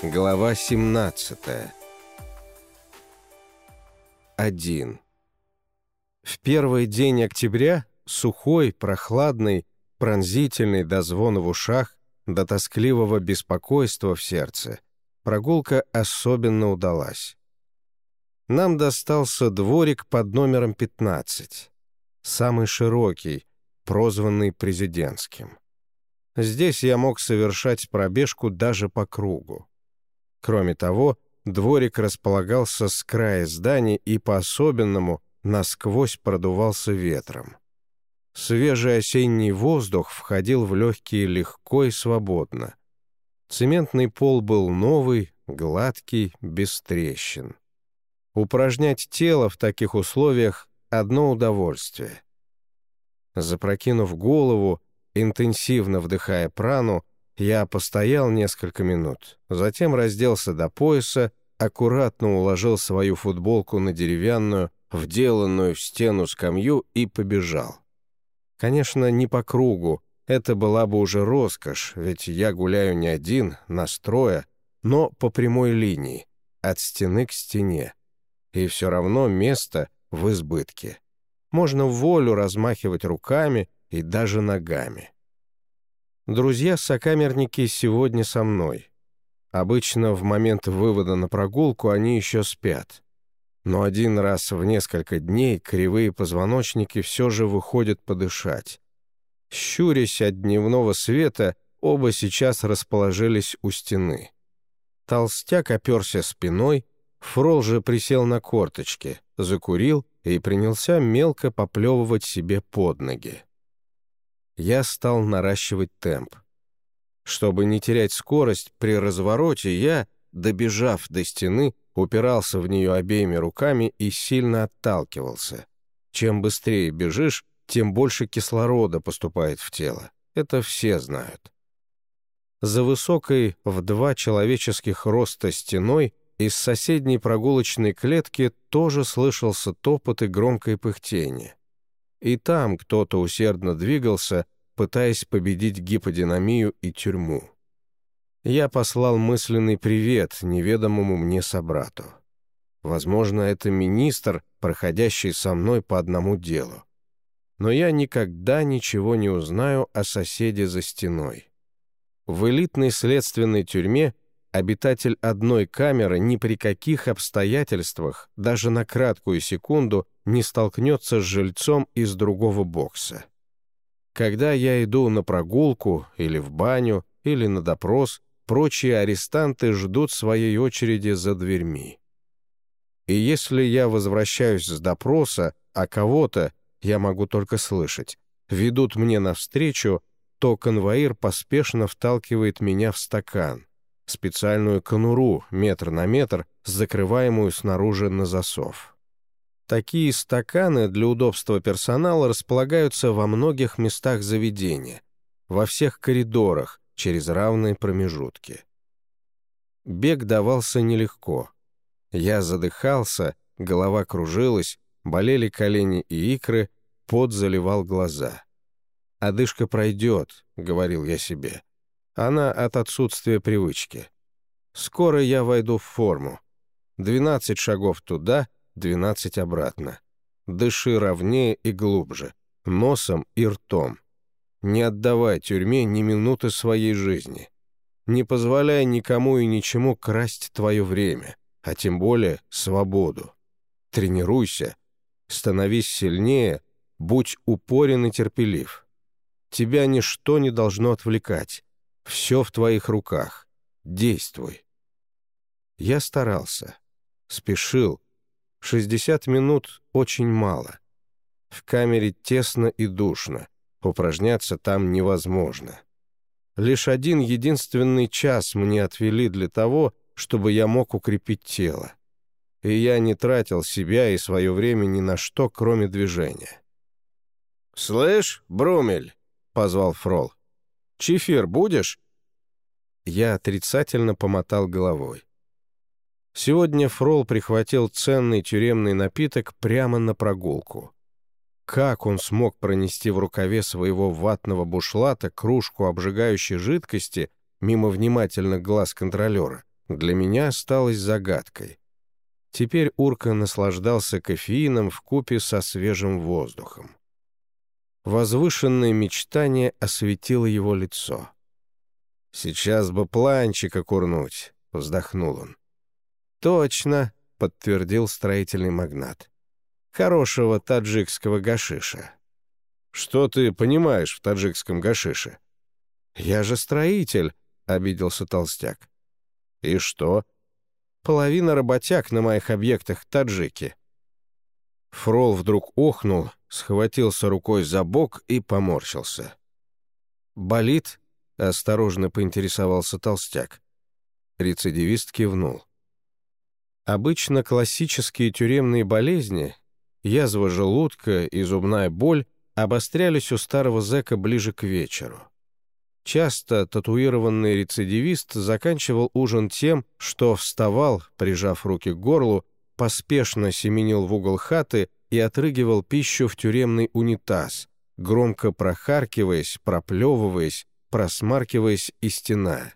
Глава 17 1. В первый день октября, сухой, прохладный, пронзительный до звона в ушах, до тоскливого беспокойства в сердце, прогулка особенно удалась. Нам достался дворик под номером 15, самый широкий, прозванный президентским. Здесь я мог совершать пробежку даже по кругу. Кроме того, дворик располагался с края здания и по-особенному насквозь продувался ветром. Свежий осенний воздух входил в легкие легко и свободно. Цементный пол был новый, гладкий, без трещин. Упражнять тело в таких условиях — одно удовольствие. Запрокинув голову, интенсивно вдыхая прану, я постоял несколько минут, затем разделся до пояса, аккуратно уложил свою футболку на деревянную, вделанную в стену скамью и побежал. Конечно, не по кругу, это была бы уже роскошь, ведь я гуляю не один, настроя, но по прямой линии, от стены к стене. И все равно место в избытке. Можно в волю размахивать руками и даже ногами. Друзья-сокамерники сегодня со мной. Обычно в момент вывода на прогулку они еще спят. Но один раз в несколько дней кривые позвоночники все же выходят подышать. Щурясь от дневного света, оба сейчас расположились у стены. Толстяк оперся спиной, Фрол же присел на корточки, закурил и принялся мелко поплевывать себе под ноги я стал наращивать темп. Чтобы не терять скорость при развороте, я, добежав до стены, упирался в нее обеими руками и сильно отталкивался. Чем быстрее бежишь, тем больше кислорода поступает в тело. Это все знают. За высокой в два человеческих роста стеной из соседней прогулочной клетки тоже слышался топот и громкое пыхтение. И там кто-то усердно двигался, пытаясь победить гиподинамию и тюрьму. Я послал мысленный привет неведомому мне собрату. Возможно, это министр, проходящий со мной по одному делу. Но я никогда ничего не узнаю о соседе за стеной. В элитной следственной тюрьме обитатель одной камеры ни при каких обстоятельствах, даже на краткую секунду, не столкнется с жильцом из другого бокса. Когда я иду на прогулку или в баню, или на допрос, прочие арестанты ждут своей очереди за дверьми. И если я возвращаюсь с допроса, а кого-то, я могу только слышать, ведут мне навстречу, то конвоир поспешно вталкивает меня в стакан, специальную конуру метр на метр, закрываемую снаружи на засов. Такие стаканы для удобства персонала располагаются во многих местах заведения, во всех коридорах, через равные промежутки. Бег давался нелегко. Я задыхался, голова кружилась, болели колени и икры, пот заливал глаза. «Одышка пройдет», — говорил я себе. Она от отсутствия привычки. Скоро я войду в форму. Двенадцать шагов туда, двенадцать обратно. Дыши ровнее и глубже, носом и ртом. Не отдавай тюрьме ни минуты своей жизни. Не позволяй никому и ничему красть твое время, а тем более свободу. Тренируйся, становись сильнее, будь упорен и терпелив. Тебя ничто не должно отвлекать. Все в твоих руках. Действуй. Я старался. Спешил. 60 минут очень мало. В камере тесно и душно. Упражняться там невозможно. Лишь один единственный час мне отвели для того, чтобы я мог укрепить тело. И я не тратил себя и свое время ни на что, кроме движения. «Слышь, Брумель!» — позвал Фрол. Чефир будешь?» Я отрицательно помотал головой. Сегодня Фрол прихватил ценный тюремный напиток прямо на прогулку. Как он смог пронести в рукаве своего ватного бушлата кружку обжигающей жидкости мимо внимательных глаз контролера, для меня осталась загадкой. Теперь Урка наслаждался кофеином в купе со свежим воздухом. Возвышенное мечтание осветило его лицо. «Сейчас бы планчика курнуть», — вздохнул он. «Точно», — подтвердил строительный магнат. «Хорошего таджикского гашиша». «Что ты понимаешь в таджикском гашише?» «Я же строитель», — обиделся толстяк. «И что?» «Половина работяг на моих объектах таджики». Фрол вдруг охнул, схватился рукой за бок и поморщился. «Болит?» — осторожно поинтересовался толстяк. Рецидивист кивнул. Обычно классические тюремные болезни, язва желудка и зубная боль обострялись у старого зэка ближе к вечеру. Часто татуированный рецидивист заканчивал ужин тем, что вставал, прижав руки к горлу, поспешно семенил в угол хаты и отрыгивал пищу в тюремный унитаз, громко прохаркиваясь, проплевываясь, просмаркиваясь и стена.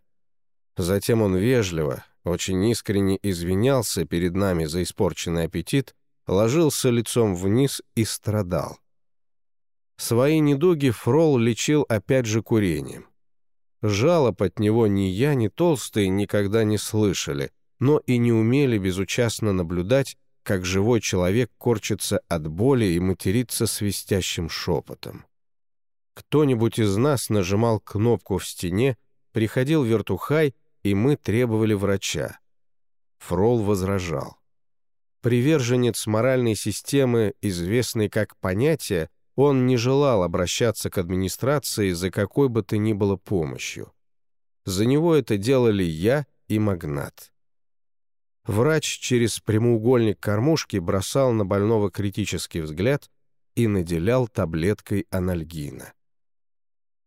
Затем он вежливо, очень искренне извинялся перед нами за испорченный аппетит, ложился лицом вниз и страдал. Свои недуги Фрол лечил опять же курением. Жалоб от него ни я, ни толстые никогда не слышали, но и не умели безучастно наблюдать, как живой человек корчится от боли и матерится свистящим шепотом. Кто-нибудь из нас нажимал кнопку в стене, приходил вертухай и мы требовали врача. Фрол возражал. Приверженец моральной системы, известный как понятие, он не желал обращаться к администрации за какой бы то ни было помощью. За него это делали я и магнат. Врач через прямоугольник кормушки бросал на больного критический взгляд и наделял таблеткой анальгина.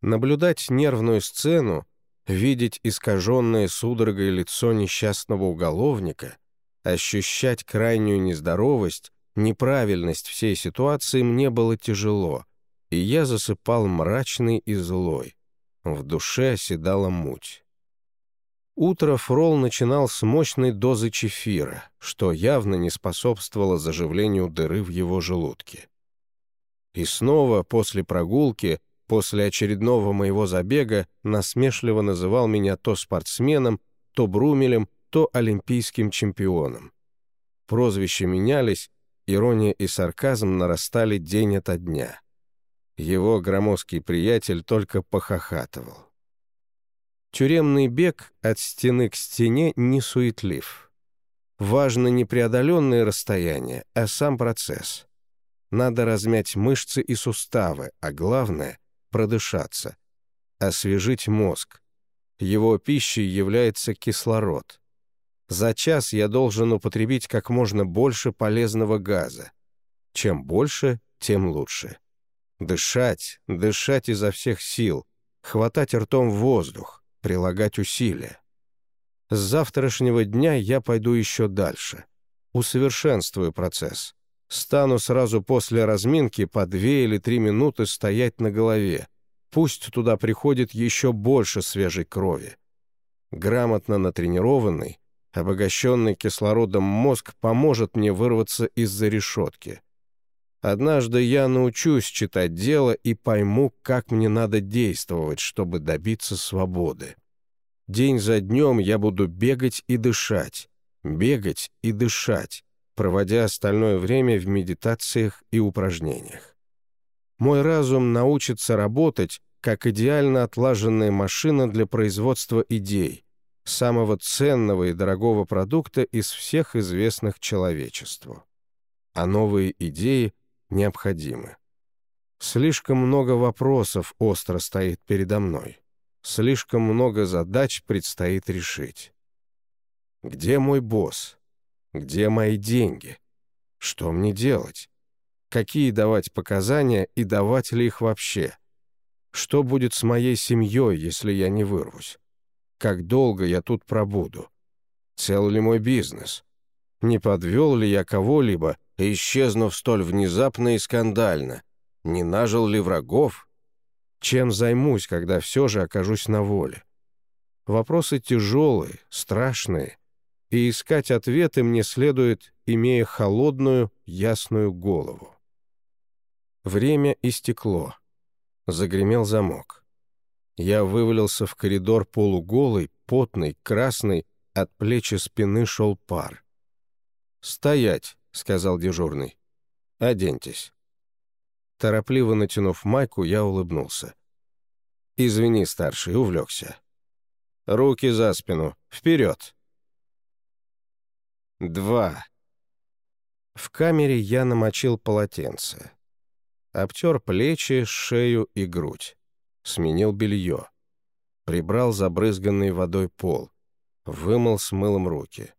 Наблюдать нервную сцену видеть искаженное судорогой лицо несчастного уголовника, ощущать крайнюю нездоровость, неправильность всей ситуации мне было тяжело, и я засыпал мрачный и злой. В душе оседала муть. Утро Фрол начинал с мощной дозы чефира, что явно не способствовало заживлению дыры в его желудке. И снова после прогулки после очередного моего забега насмешливо называл меня то спортсменом, то Брумелем, то олимпийским чемпионом. Прозвища менялись, ирония и сарказм нарастали день ото дня. Его громоздкий приятель только похохатывал. Тюремный бег от стены к стене не суетлив. Важно не преодоленное расстояние, а сам процесс. Надо размять мышцы и суставы, а главное продышаться, освежить мозг. Его пищей является кислород. За час я должен употребить как можно больше полезного газа. Чем больше, тем лучше. Дышать, дышать изо всех сил, хватать ртом воздух, прилагать усилия. С завтрашнего дня я пойду еще дальше. Усовершенствую процесс стану сразу после разминки по две или три минуты стоять на голове. Пусть туда приходит еще больше свежей крови. Грамотно натренированный, обогащенный кислородом мозг поможет мне вырваться из-за решетки. Однажды я научусь читать дело и пойму, как мне надо действовать, чтобы добиться свободы. День за днем я буду бегать и дышать, бегать и дышать, проводя остальное время в медитациях и упражнениях. Мой разум научится работать, как идеально отлаженная машина для производства идей, самого ценного и дорогого продукта из всех известных человечеству. А новые идеи необходимы. Слишком много вопросов остро стоит передо мной. Слишком много задач предстоит решить. Где мой босс? Где мои деньги? Что мне делать? Какие давать показания и давать ли их вообще? Что будет с моей семьей, если я не вырвусь? Как долго я тут пробуду? Цел ли мой бизнес? Не подвел ли я кого-либо, исчезнув столь внезапно и скандально? Не нажил ли врагов? Чем займусь, когда все же окажусь на воле? Вопросы тяжелые, страшные, и искать ответы мне следует, имея холодную, ясную голову. Время истекло. Загремел замок. Я вывалился в коридор полуголый, потный, красный, от плечи спины шел пар. «Стоять!» — сказал дежурный. «Оденьтесь». Торопливо натянув майку, я улыбнулся. «Извини, старший, увлекся». «Руки за спину! Вперед!» Два. В камере я намочил полотенце. Обтер плечи, шею и грудь. Сменил белье. Прибрал забрызганный водой пол. Вымыл с мылом руки.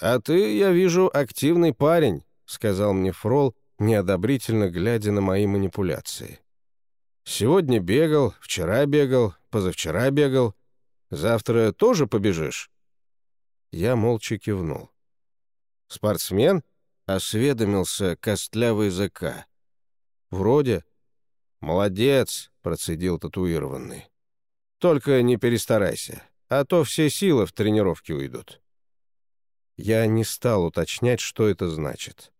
«А ты, я вижу, активный парень», — сказал мне Фрол, неодобрительно глядя на мои манипуляции. «Сегодня бегал, вчера бегал, позавчера бегал. Завтра тоже побежишь?» Я молча кивнул. «Спортсмен?» — осведомился костлявый языка. «Вроде». «Молодец», — процедил татуированный. «Только не перестарайся, а то все силы в тренировке уйдут». Я не стал уточнять, что это значит.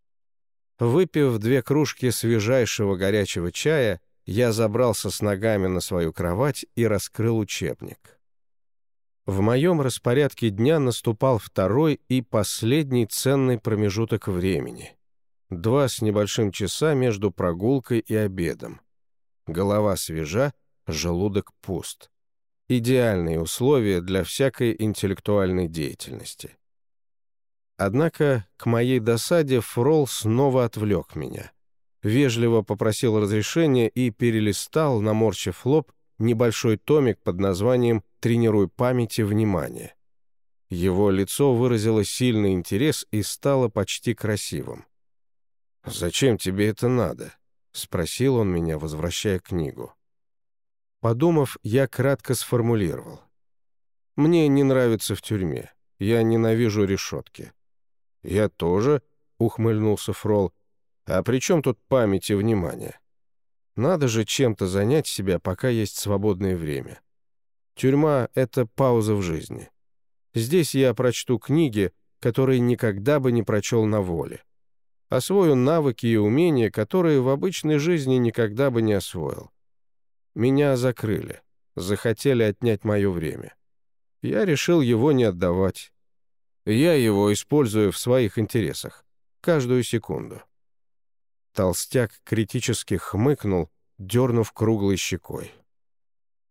Выпив две кружки свежайшего горячего чая, я забрался с ногами на свою кровать и раскрыл учебник. В моем распорядке дня наступал второй и последний ценный промежуток времени. Два с небольшим часа между прогулкой и обедом. Голова свежа, желудок пуст. Идеальные условия для всякой интеллектуальной деятельности. Однако, к моей досаде, Фрол снова отвлек меня. Вежливо попросил разрешения и перелистал, наморчив лоб, небольшой томик под названием «Тренируй память и внимание». Его лицо выразило сильный интерес и стало почти красивым. «Зачем тебе это надо?» — спросил он меня, возвращая книгу. Подумав, я кратко сформулировал. «Мне не нравится в тюрьме. Я ненавижу решетки». «Я тоже», — ухмыльнулся Фрол. «А при чем тут память и внимание?» Надо же чем-то занять себя, пока есть свободное время. Тюрьма — это пауза в жизни. Здесь я прочту книги, которые никогда бы не прочел на воле. Освою навыки и умения, которые в обычной жизни никогда бы не освоил. Меня закрыли, захотели отнять мое время. Я решил его не отдавать. Я его использую в своих интересах, каждую секунду. Толстяк критически хмыкнул, дернув круглой щекой.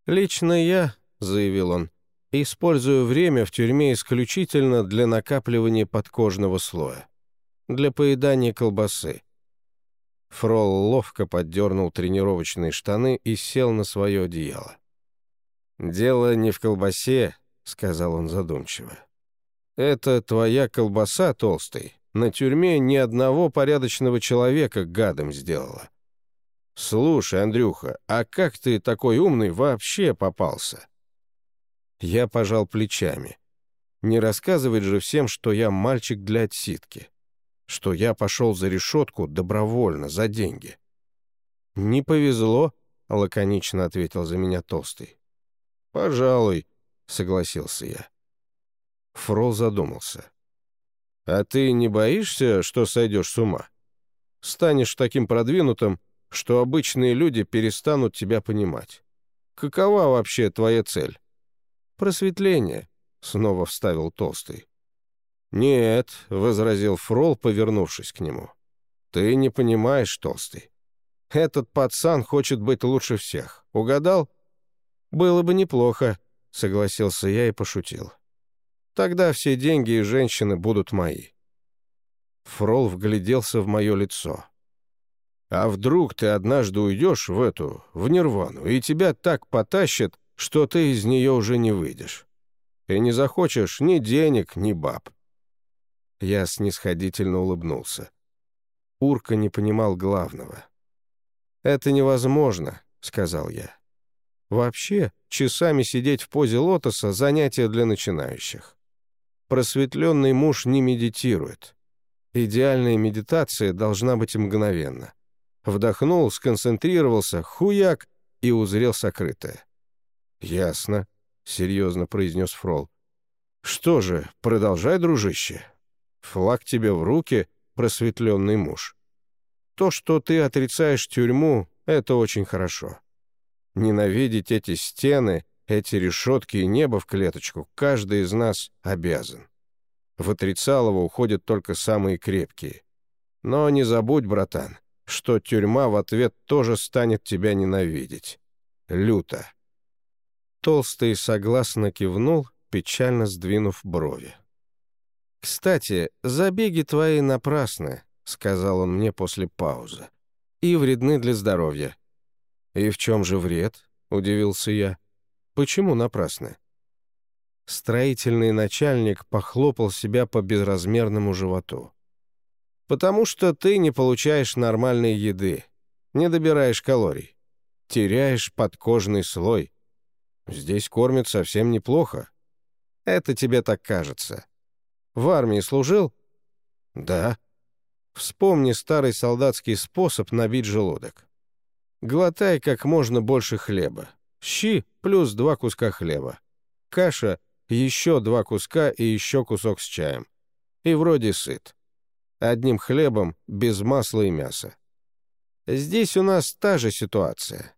«Лично я», — заявил он, — «использую время в тюрьме исключительно для накапливания подкожного слоя, для поедания колбасы». Фрол ловко поддернул тренировочные штаны и сел на свое одеяло. «Дело не в колбасе», — сказал он задумчиво. «Это твоя колбаса, толстый, на тюрьме ни одного порядочного человека гадом сделала. Слушай, Андрюха, а как ты такой умный вообще попался? Я пожал плечами. Не рассказывать же всем, что я мальчик для отсидки. Что я пошел за решетку добровольно, за деньги. «Не повезло», — лаконично ответил за меня Толстый. «Пожалуй», — согласился я. Фрол задумался. А ты не боишься, что сойдешь с ума? Станешь таким продвинутым, что обычные люди перестанут тебя понимать. Какова вообще твоя цель? Просветление, снова вставил Толстый. «Нет», — возразил Фрол, повернувшись к нему. «Ты не понимаешь, Толстый. Этот пацан хочет быть лучше всех. Угадал?» «Было бы неплохо», — согласился я и пошутил. Тогда все деньги и женщины будут мои». Фрол вгляделся в мое лицо. «А вдруг ты однажды уйдешь в эту, в нирвану, и тебя так потащат, что ты из нее уже не выйдешь? И не захочешь ни денег, ни баб». Я снисходительно улыбнулся. Урка не понимал главного. «Это невозможно», — сказал я. «Вообще, часами сидеть в позе лотоса — занятие для начинающих. Просветленный муж не медитирует. Идеальная медитация должна быть мгновенна. Вдохнул, сконцентрировался, хуяк, и узрел сокрытое. «Ясно», серьезно произнес Фрол. «Что же, продолжай, дружище. Флаг тебе в руки, просветленный муж. То, что ты отрицаешь тюрьму, это очень хорошо. Ненавидеть эти стены, эти решетки и небо в клеточку каждый из нас обязан. В отрицалово уходят только самые крепкие. Но не забудь, братан, что тюрьма в ответ тоже станет тебя ненавидеть. Люто. Толстый согласно кивнул, печально сдвинув брови. «Кстати, забеги твои напрасны», — сказал он мне после паузы, — «и вредны для здоровья». «И в чем же вред?» — удивился я. «Почему напрасны?» Строительный начальник похлопал себя по безразмерному животу. «Потому что ты не получаешь нормальной еды, не добираешь калорий, теряешь подкожный слой. Здесь кормят совсем неплохо. Это тебе так кажется. В армии служил? Да. Вспомни старый солдатский способ набить желудок. Глотай как можно больше хлеба. Щи плюс два куска хлеба. Каша еще два куска и еще кусок с чаем. И вроде сыт. Одним хлебом, без масла и мяса. Здесь у нас та же ситуация.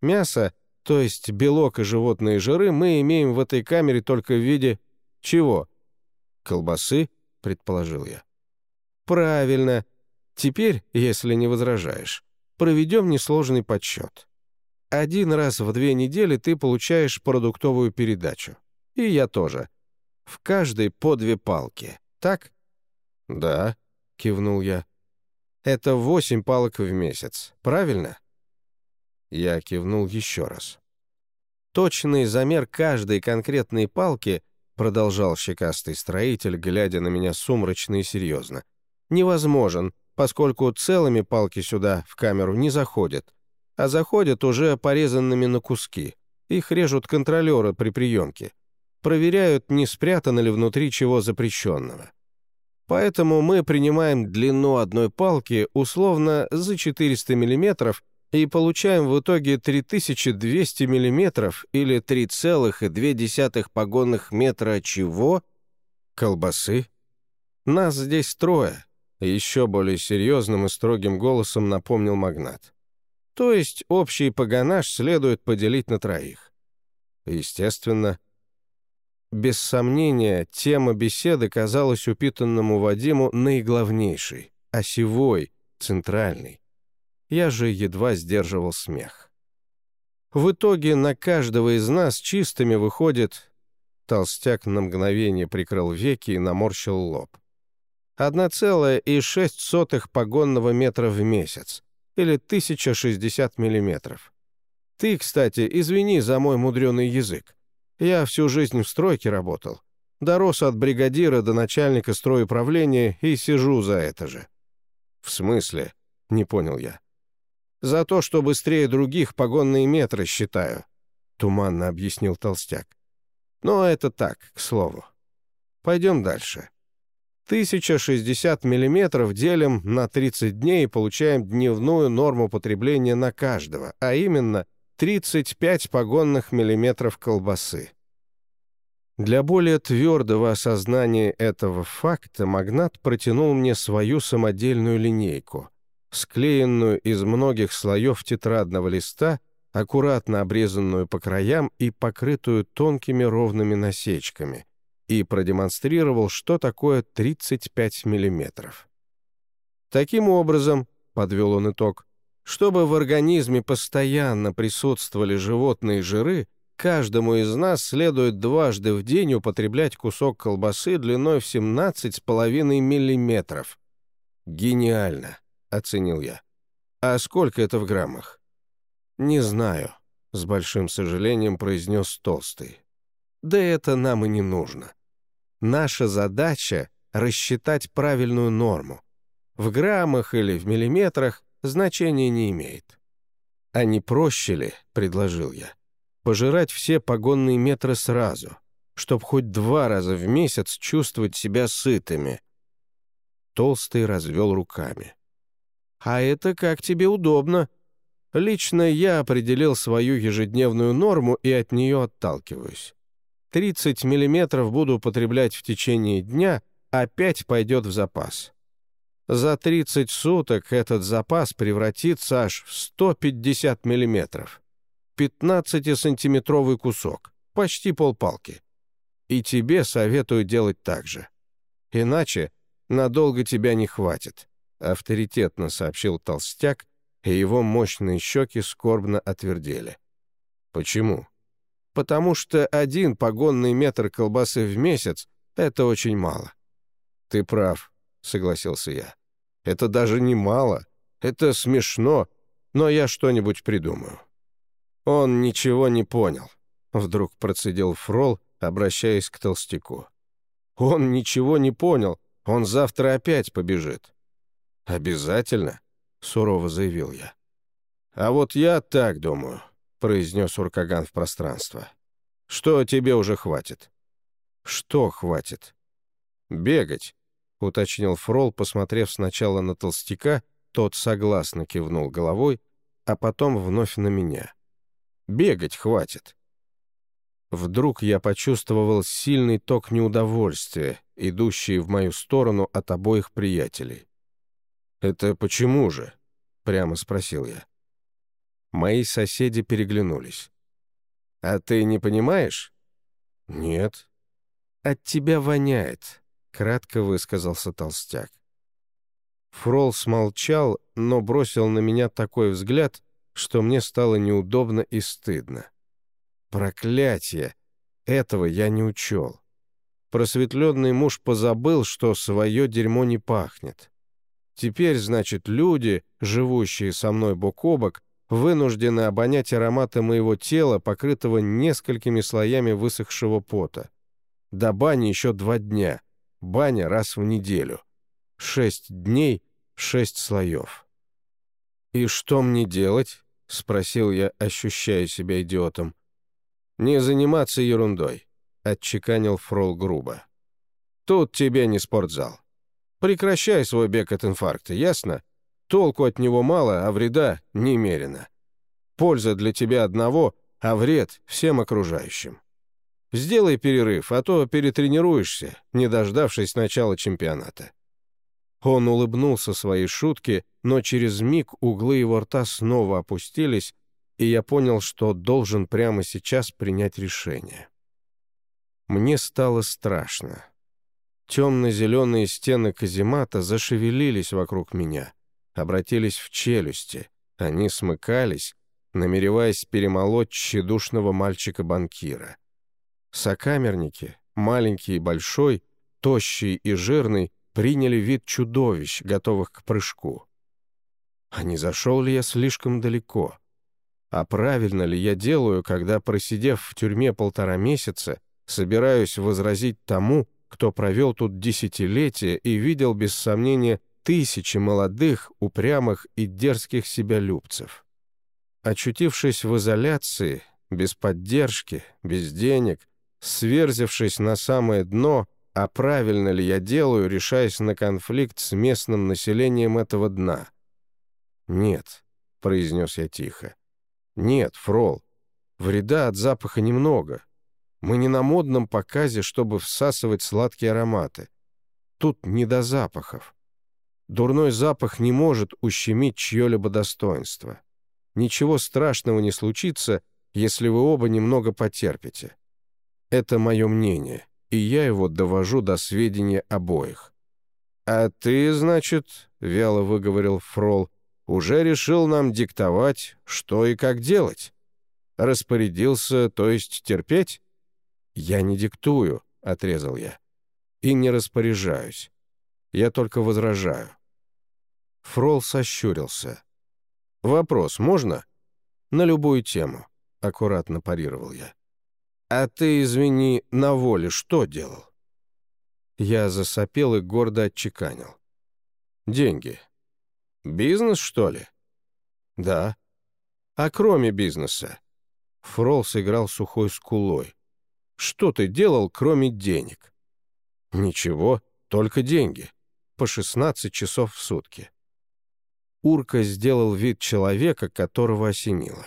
Мясо, то есть белок и животные жиры, мы имеем в этой камере только в виде... Чего? «Колбасы?» — предположил я. «Правильно. Теперь, если не возражаешь, проведем несложный подсчет. Один раз в две недели ты получаешь продуктовую передачу. И я тоже. В каждой по две палки, так?» «Да», — кивнул я. «Это восемь палок в месяц, правильно?» Я кивнул еще раз. Точный замер каждой конкретной палки продолжал щекастый строитель, глядя на меня сумрачно и серьезно. «Невозможен, поскольку целыми палки сюда, в камеру, не заходят, а заходят уже порезанными на куски. Их режут контролеры при приемке. Проверяют, не спрятано ли внутри чего запрещенного. Поэтому мы принимаем длину одной палки условно за 400 миллиметров и получаем в итоге 3200 мм или 3,2 погонных метра чего? Колбасы? Нас здесь трое. Еще более серьезным и строгим голосом напомнил магнат. То есть общий погонаж следует поделить на троих. Естественно. Без сомнения, тема беседы казалась упитанному Вадиму наиглавнейшей, осевой, центральной. Я же едва сдерживал смех. В итоге на каждого из нас чистыми выходит... Толстяк на мгновение прикрыл веки и наморщил лоб. 1,6 погонного метра в месяц, или 1060 миллиметров. Ты, кстати, извини за мой мудреный язык. Я всю жизнь в стройке работал. Дорос от бригадира до начальника стройуправления и сижу за это же. «В смысле?» — не понял я. За то, что быстрее других погонные метры считаю», — туманно объяснил толстяк. «Но это так, к слову. Пойдем дальше. 1060 миллиметров делим на 30 дней и получаем дневную норму потребления на каждого, а именно 35 погонных миллиметров колбасы. Для более твердого осознания этого факта магнат протянул мне свою самодельную линейку — склеенную из многих слоев тетрадного листа, аккуратно обрезанную по краям и покрытую тонкими ровными насечками, и продемонстрировал, что такое 35 миллиметров. Таким образом, подвел он итог, чтобы в организме постоянно присутствовали животные жиры, каждому из нас следует дважды в день употреблять кусок колбасы длиной в 17,5 миллиметров. Гениально! — оценил я. «А сколько это в граммах?» «Не знаю», — с большим сожалением произнес Толстый. «Да это нам и не нужно. Наша задача — рассчитать правильную норму. В граммах или в миллиметрах значения не имеет». «А не проще ли, — предложил я, — пожирать все погонные метры сразу, чтоб хоть два раза в месяц чувствовать себя сытыми?» Толстый развел руками. А это как тебе удобно. Лично я определил свою ежедневную норму и от нее отталкиваюсь. 30 миллиметров буду употреблять в течение дня, а 5 пойдет в запас. За 30 суток этот запас превратится аж в 150 миллиметров. 15-сантиметровый кусок, почти полпалки. И тебе советую делать так же. Иначе надолго тебя не хватит», — авторитетно сообщил толстяк, и его мощные щеки скорбно отвердели. «Почему?» «Потому что один погонный метр колбасы в месяц — это очень мало». «Ты прав», — согласился я. «Это даже не мало. Это смешно, но я что-нибудь придумаю». Он ничего не понял, — вдруг процедил Фрол, обращаясь к толстяку. «Он ничего не понял, он завтра опять побежит». «Обязательно?» — сурово заявил я. «А вот я так думаю», — произнес Уркаган в пространство. «Что тебе уже хватит?» «Что хватит?» «Бегать», — уточнил Фрол, посмотрев сначала на толстяка, тот согласно кивнул головой, а потом вновь на меня. «Бегать хватит». Вдруг я почувствовал сильный ток неудовольствия, идущий в мою сторону от обоих приятелей. «Это почему же?» — прямо спросил я. Мои соседи переглянулись. «А ты не понимаешь?» «Нет». «От тебя воняет», — кратко высказался толстяк. Фрол смолчал, но бросил на меня такой взгляд, что мне стало неудобно и стыдно. Проклятие! Этого я не учел. Просветленный муж позабыл, что свое дерьмо не пахнет. Теперь, значит, люди, живущие со мной бок о бок, вынуждены обонять ароматы моего тела, покрытого несколькими слоями высохшего пота. До бани еще два дня. Баня раз в неделю. Шесть дней, шесть слоев. «И что мне делать?» — спросил я, ощущая себя идиотом. «Не заниматься ерундой», — отчеканил Фрол грубо. «Тут тебе не спортзал. Прекращай свой бег от инфаркта, ясно? Толку от него мало, а вреда немерено. Польза для тебя одного, а вред всем окружающим. Сделай перерыв, а то перетренируешься, не дождавшись начала чемпионата». Он улыбнулся своей шутке, но через миг углы его рта снова опустились, и я понял, что должен прямо сейчас принять решение. Мне стало страшно. Темно-зеленые стены каземата зашевелились вокруг меня, обратились в челюсти, они смыкались, намереваясь перемолоть тщедушного мальчика-банкира. Сокамерники, маленький и большой, тощий и жирный, приняли вид чудовищ, готовых к прыжку. А не зашел ли я слишком далеко? А правильно ли я делаю, когда, просидев в тюрьме полтора месяца, собираюсь возразить тому, кто провел тут десятилетия и видел, без сомнения, тысячи молодых, упрямых и дерзких себялюбцев? Очутившись в изоляции, без поддержки, без денег, сверзившись на самое дно, а правильно ли я делаю, решаясь на конфликт с местным населением этого дна? «Нет», — произнес я тихо, «Нет, Фрол, вреда от запаха немного. Мы не на модном показе, чтобы всасывать сладкие ароматы. Тут не до запахов. Дурной запах не может ущемить чье-либо достоинство. Ничего страшного не случится, если вы оба немного потерпите. Это мое мнение, и я его довожу до сведения обоих. «А ты, значит, — вяло выговорил Фрол, уже решил нам диктовать, что и как делать. Распорядился, то есть терпеть? Я не диктую, — отрезал я. И не распоряжаюсь. Я только возражаю. Фрол сощурился. «Вопрос можно?» «На любую тему», — аккуратно парировал я. «А ты, извини, на воле что делал?» Я засопел и гордо отчеканил. «Деньги. Бизнес, что ли? Да. А кроме бизнеса? Фрол сыграл сухой скулой. Что ты делал, кроме денег? Ничего, только деньги. По 16 часов в сутки. Урка сделал вид человека, которого осенило.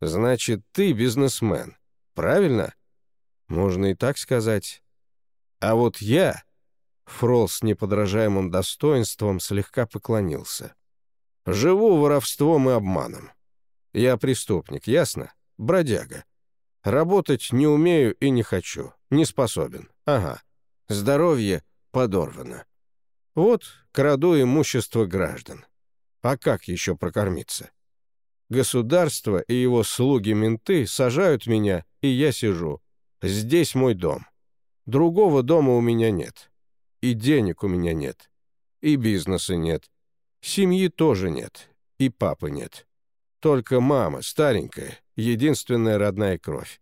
«Значит, ты бизнесмен, правильно?» Можно и так сказать. А вот я, Фрол с неподражаемым достоинством слегка поклонился. Живу воровством и обманом. Я преступник, ясно? Бродяга. Работать не умею и не хочу. Не способен. Ага. Здоровье подорвано. Вот краду имущество граждан. А как еще прокормиться? Государство и его слуги-менты сажают меня, и я сижу. Здесь мой дом. Другого дома у меня нет. И денег у меня нет. И бизнеса нет. Семьи тоже нет. И папы нет. Только мама, старенькая, единственная родная кровь.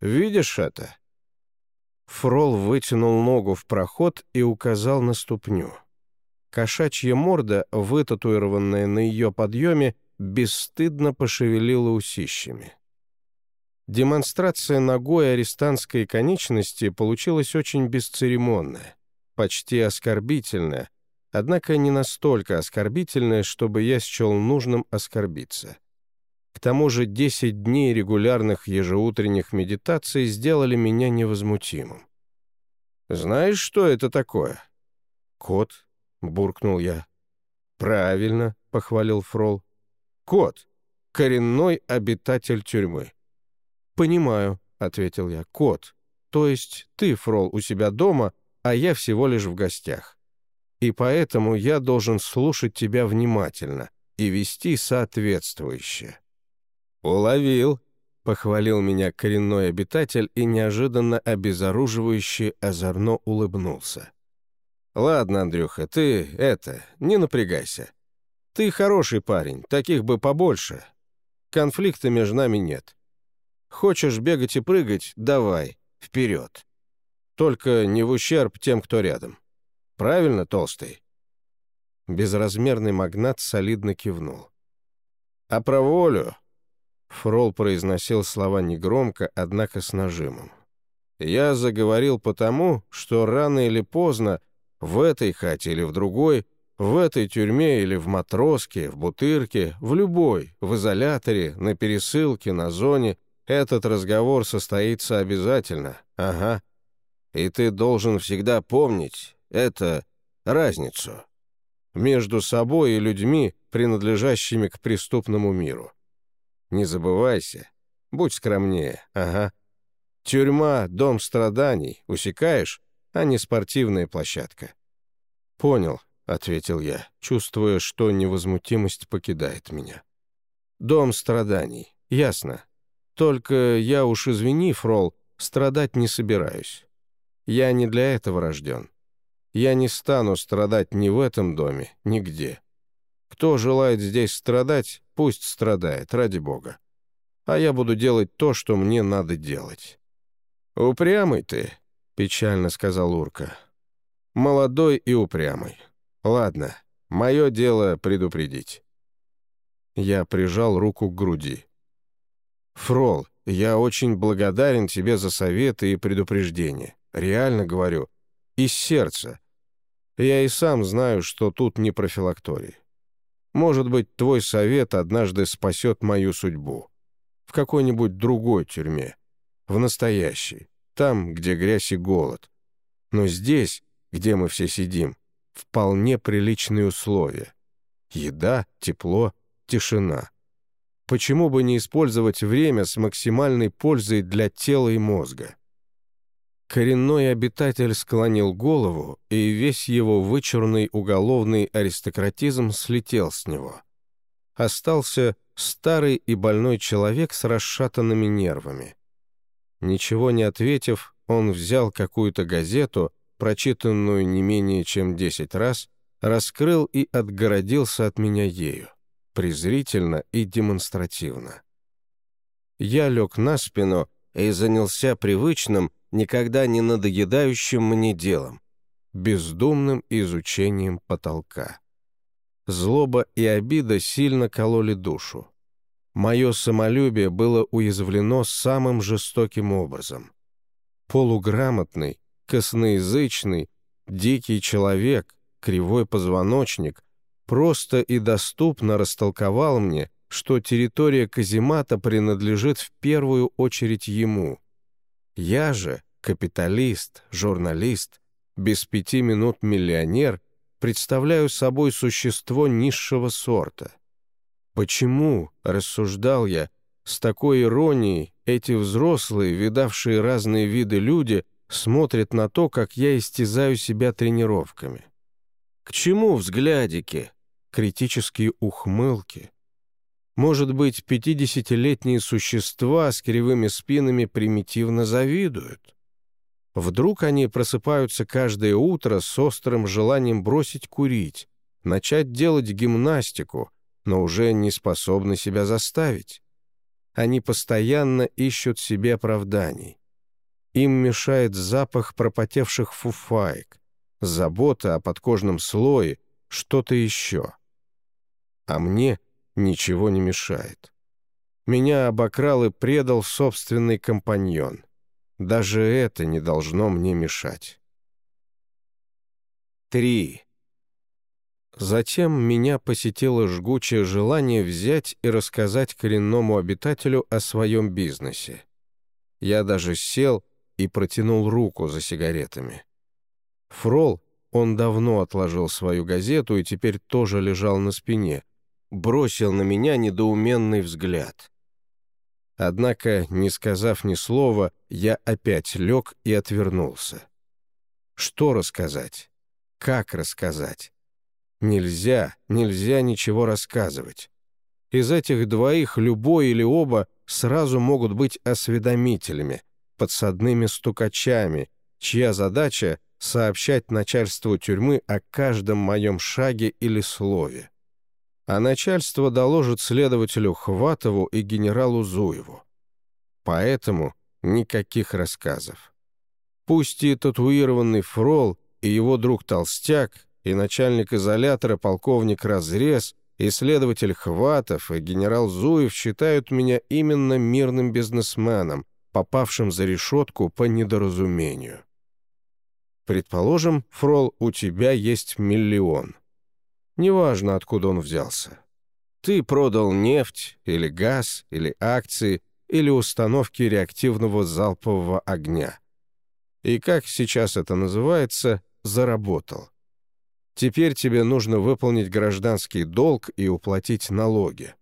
Видишь это?» Фрол вытянул ногу в проход и указал на ступню. Кошачья морда, вытатуированная на ее подъеме, бесстыдно пошевелила усищами. Демонстрация ногой арестантской конечности получилась очень бесцеремонная, почти оскорбительная, однако не настолько оскорбительная, чтобы я счел нужным оскорбиться. К тому же 10 дней регулярных ежеутренних медитаций сделали меня невозмутимым. «Знаешь, что это такое?» «Кот», — буркнул я. «Правильно», — похвалил Фрол. «Кот. Коренной обитатель тюрьмы». «Понимаю», — ответил я. «Кот. То есть ты, Фрол, у себя дома, а я всего лишь в гостях. И поэтому я должен слушать тебя внимательно и вести соответствующе». «Уловил», — похвалил меня коренной обитатель и неожиданно обезоруживающе озорно улыбнулся. «Ладно, Андрюха, ты, это, не напрягайся. Ты хороший парень, таких бы побольше. Конфликта между нами нет. Хочешь бегать и прыгать — давай, вперед. Только не в ущерб тем, кто рядом. Правильно, Толстый?» Безразмерный магнат солидно кивнул. «А про волю Фрол произносил слова негромко, однако с нажимом. «Я заговорил потому, что рано или поздно в этой хате или в другой, в этой тюрьме или в матроске, в бутырке, в любой, в изоляторе, на пересылке, на зоне, этот разговор состоится обязательно, ага. И ты должен всегда помнить это разницу между собой и людьми, принадлежащими к преступному миру. Не забывайся. Будь скромнее, ага. Тюрьма — дом страданий, усекаешь, а не спортивная площадка. Понял, — ответил я, чувствуя, что невозмутимость покидает меня. Дом страданий, ясно. Только я уж извини, Фрол, страдать не собираюсь. Я не для этого рожден. Я не стану страдать ни в этом доме, нигде. Кто желает здесь страдать, пусть страдает, ради бога. А я буду делать то, что мне надо делать». «Упрямый ты», — печально сказал Урка. «Молодой и упрямый. Ладно, мое дело предупредить». Я прижал руку к груди. «Фрол, я очень благодарен тебе за советы и предупреждения. Реально говорю. Из сердца. Я и сам знаю, что тут не профилакторий. Может быть, твой совет однажды спасет мою судьбу. В какой-нибудь другой тюрьме. В настоящей. Там, где грязь и голод. Но здесь, где мы все сидим, вполне приличные условия. Еда, тепло, тишина. Почему бы не использовать время с максимальной пользой для тела и мозга? Коренной обитатель склонил голову, и весь его вычурный уголовный аристократизм слетел с него. Остался старый и больной человек с расшатанными нервами. Ничего не ответив, он взял какую-то газету, прочитанную не менее чем десять раз, раскрыл и отгородился от меня ею, презрительно и демонстративно. Я лег на спину и занялся привычным, никогда не надоедающим мне делом, бездумным изучением потолка. Злоба и обида сильно кололи душу. Мое самолюбие было уязвлено самым жестоким образом. Полуграмотный, косноязычный, дикий человек, кривой позвоночник просто и доступно растолковал мне, что территория каземата принадлежит в первую очередь ему — Я же, капиталист, журналист, без пяти минут миллионер, представляю собой существо низшего сорта. Почему, рассуждал я, с такой иронией эти взрослые, видавшие разные виды люди, смотрят на то, как я истязаю себя тренировками? К чему взглядики, критические ухмылки? Может быть, пятидесятилетние существа с кривыми спинами примитивно завидуют? Вдруг они просыпаются каждое утро с острым желанием бросить курить, начать делать гимнастику, но уже не способны себя заставить. Они постоянно ищут себе оправданий. Им мешает запах пропотевших фуфаек, забота о подкожном слое, что-то еще. А мне ничего не мешает. Меня обокрал и предал собственный компаньон — даже это не должно мне мешать. 3. Затем меня посетило жгучее желание взять и рассказать коренному обитателю о своем бизнесе. Я даже сел и протянул руку за сигаретами. Фрол, он давно отложил свою газету и теперь тоже лежал на спине, бросил на меня недоуменный взгляд. Однако, не сказав ни слова, я опять лег и отвернулся. Что рассказать? Как рассказать? Нельзя, нельзя ничего рассказывать. Из этих двоих любой или оба сразу могут быть осведомителями, подсадными стукачами, чья задача — сообщать начальству тюрьмы о каждом моем шаге или слове а начальство доложит следователю Хватову и генералу Зуеву. Поэтому никаких рассказов. Пусть и татуированный Фрол, и его друг Толстяк, и начальник изолятора полковник Разрез, и следователь Хватов, и генерал Зуев считают меня именно мирным бизнесменом, попавшим за решетку по недоразумению. Предположим, Фрол, у тебя есть миллион. Неважно, откуда он взялся. Ты продал нефть, или газ, или акции, или установки реактивного залпового огня. И как сейчас это называется, заработал. Теперь тебе нужно выполнить гражданский долг и уплатить налоги.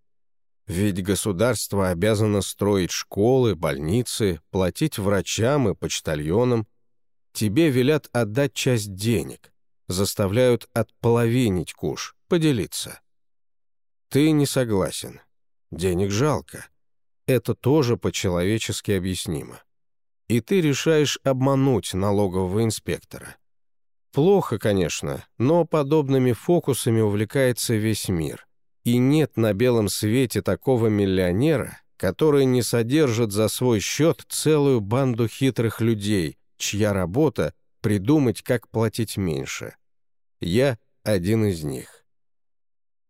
Ведь государство обязано строить школы, больницы, платить врачам и почтальонам. Тебе велят отдать часть денег заставляют отполовинить куш, поделиться. Ты не согласен. Денег жалко. Это тоже по-человечески объяснимо. И ты решаешь обмануть налогового инспектора. Плохо, конечно, но подобными фокусами увлекается весь мир. И нет на белом свете такого миллионера, который не содержит за свой счет целую банду хитрых людей, чья работа — придумать, как платить меньше. Я один из них.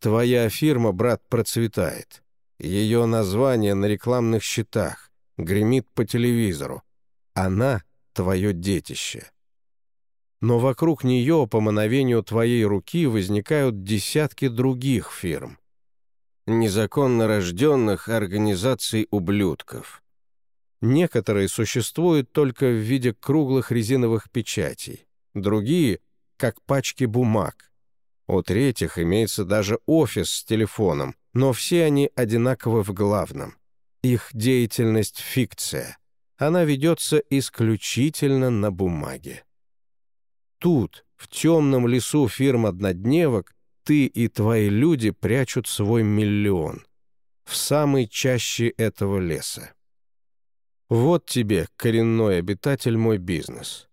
Твоя фирма, брат, процветает. Ее название на рекламных счетах, гремит по телевизору. Она — твое детище. Но вокруг нее, по мановению твоей руки, возникают десятки других фирм. Незаконно рожденных организаций ублюдков. Некоторые существуют только в виде круглых резиновых печатей, другие как пачки бумаг. У третьих имеется даже офис с телефоном, но все они одинаковы в главном. Их деятельность — фикция. Она ведется исключительно на бумаге. Тут, в темном лесу фирм однодневок, ты и твои люди прячут свой миллион. В самой чаще этого леса. Вот тебе, коренной обитатель, мой бизнес.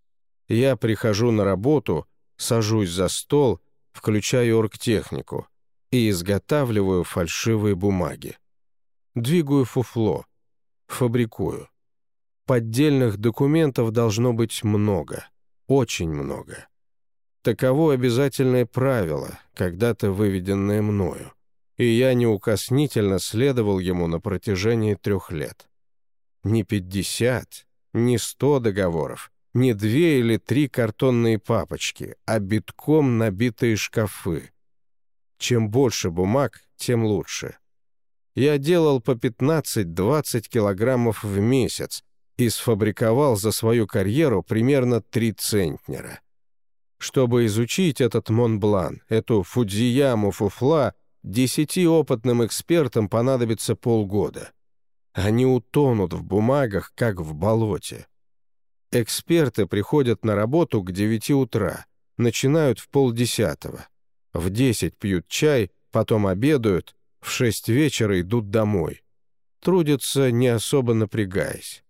Я прихожу на работу, сажусь за стол, включаю оргтехнику и изготавливаю фальшивые бумаги. Двигаю фуфло, фабрикую. Поддельных документов должно быть много, очень много. Таково обязательное правило, когда-то выведенное мною, и я неукоснительно следовал ему на протяжении трех лет. Не пятьдесят, не сто договоров — не две или три картонные папочки, а битком набитые шкафы. Чем больше бумаг, тем лучше. Я делал по 15-20 килограммов в месяц, и сфабриковал за свою карьеру примерно три центнера. Чтобы изучить этот Монблан, эту Фудзияму фуфла, десяти опытным экспертам понадобится полгода. Они утонут в бумагах, как в болоте. Эксперты приходят на работу к 9 утра, начинают в полдесятого. В 10 пьют чай, потом обедают, в 6 вечера идут домой. Трудятся, не особо напрягаясь.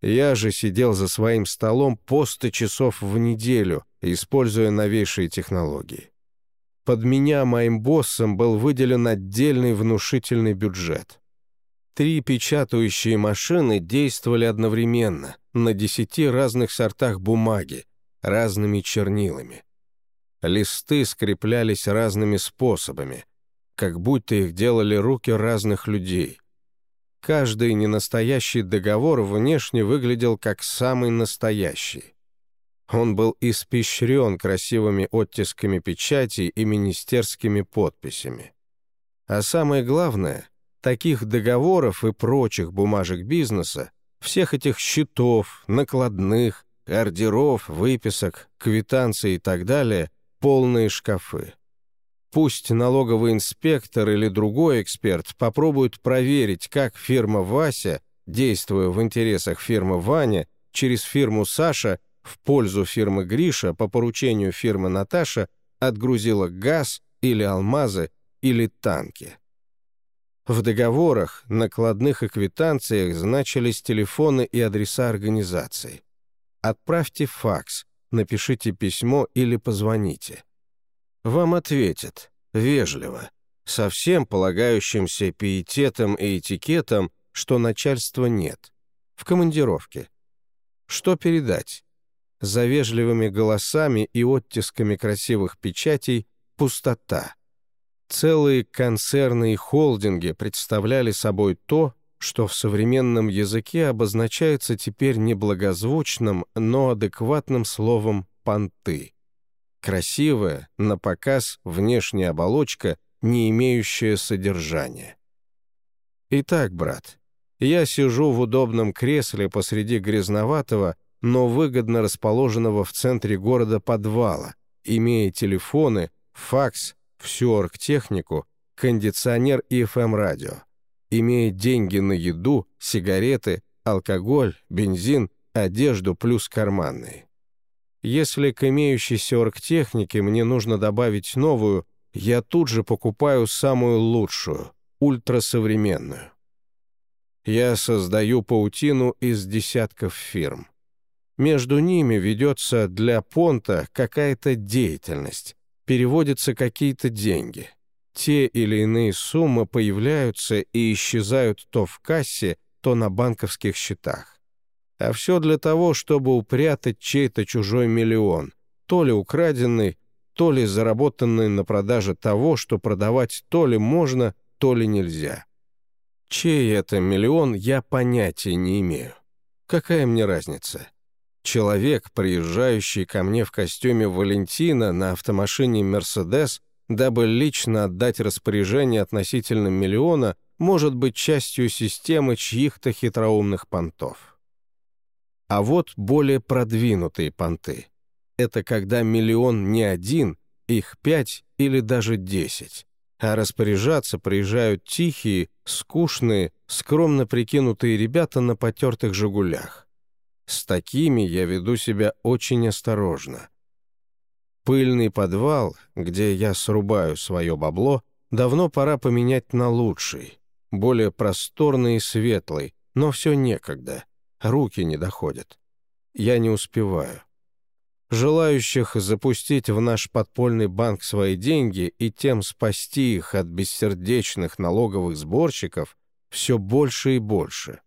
Я же сидел за своим столом по 100 часов в неделю, используя новейшие технологии. Под меня моим боссом был выделен отдельный внушительный бюджет. Три печатающие машины действовали одновременно, на десяти разных сортах бумаги, разными чернилами. Листы скреплялись разными способами, как будто их делали руки разных людей. Каждый ненастоящий договор внешне выглядел как самый настоящий. Он был испещрен красивыми оттисками печати и министерскими подписями. А самое главное, таких договоров и прочих бумажек бизнеса, всех этих счетов, накладных, ордеров, выписок, квитанций и так далее, полные шкафы. Пусть налоговый инспектор или другой эксперт попробует проверить, как фирма Вася, действуя в интересах фирмы Ваня, через фирму Саша, в пользу фирмы Гриша, по поручению фирмы Наташа, отгрузила газ или алмазы или танки. В договорах, накладных и квитанциях значились телефоны и адреса организаций. Отправьте факс, напишите письмо или позвоните. Вам ответят, вежливо, со всем полагающимся пиететом и этикетом, что начальства нет, в командировке. Что передать? За вежливыми голосами и оттисками красивых печатей пустота. Целые концерны и холдинги представляли собой то, что в современном языке обозначается теперь не благозвучным, но адекватным словом «понты». Красивая, на показ, внешняя оболочка, не имеющая содержания. Итак, брат, я сижу в удобном кресле посреди грязноватого, но выгодно расположенного в центре города подвала, имея телефоны, факс, всю оргтехнику, кондиционер и FM-радио, имея деньги на еду, сигареты, алкоголь, бензин, одежду плюс карманные. Если к имеющейся оргтехнике мне нужно добавить новую, я тут же покупаю самую лучшую, ультрасовременную. Я создаю паутину из десятков фирм. Между ними ведется для понта какая-то деятельность, переводятся какие-то деньги. Те или иные суммы появляются и исчезают то в кассе, то на банковских счетах. А все для того, чтобы упрятать чей-то чужой миллион, то ли украденный, то ли заработанный на продаже того, что продавать то ли можно, то ли нельзя. Чей это миллион, я понятия не имею. Какая мне разница? Человек, приезжающий ко мне в костюме Валентина на автомашине «Мерседес», дабы лично отдать распоряжение относительно миллиона, может быть частью системы чьих-то хитроумных понтов. А вот более продвинутые понты. Это когда миллион не один, их пять или даже десять. А распоряжаться приезжают тихие, скучные, скромно прикинутые ребята на потертых «Жигулях». С такими я веду себя очень осторожно. Пыльный подвал, где я срубаю свое бабло, давно пора поменять на лучший, более просторный и светлый, но все некогда руки не доходят. Я не успеваю. Желающих запустить в наш подпольный банк свои деньги и тем спасти их от бессердечных налоговых сборщиков все больше и больше.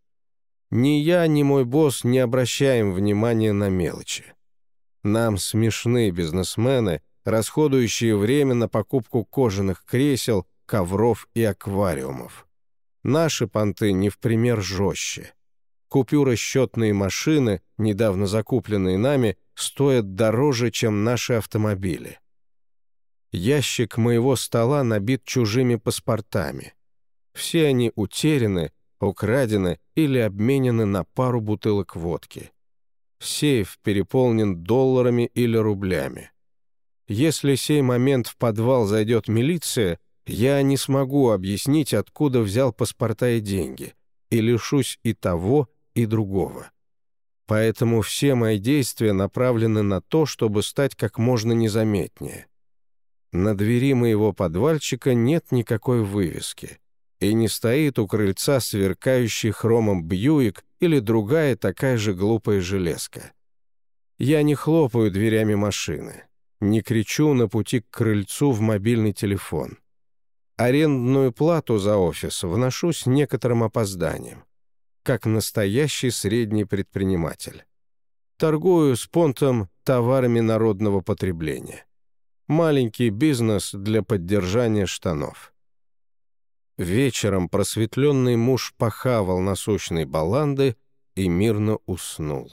Ни я, ни мой босс не обращаем внимания на мелочи. Нам смешны бизнесмены, расходующие время на покупку кожаных кресел, ковров и аквариумов. Наши понты не в пример жестче. Купюросчетные машины, недавно закупленные нами, стоят дороже, чем наши автомобили. Ящик моего стола набит чужими паспортами. Все они утеряны, украдены или обменены на пару бутылок водки. Сейф переполнен долларами или рублями. Если сей момент в подвал зайдет милиция, я не смогу объяснить, откуда взял паспорта и деньги, и лишусь и того, и другого. Поэтому все мои действия направлены на то, чтобы стать как можно незаметнее. На двери моего подвальчика нет никакой вывески, и не стоит у крыльца сверкающий хромом Бьюик или другая такая же глупая железка. Я не хлопаю дверями машины, не кричу на пути к крыльцу в мобильный телефон. Арендную плату за офис вношу с некоторым опозданием, как настоящий средний предприниматель. Торгую с понтом товарами народного потребления. Маленький бизнес для поддержания штанов. Вечером просветленный муж похавал насущной баланды и мирно уснул.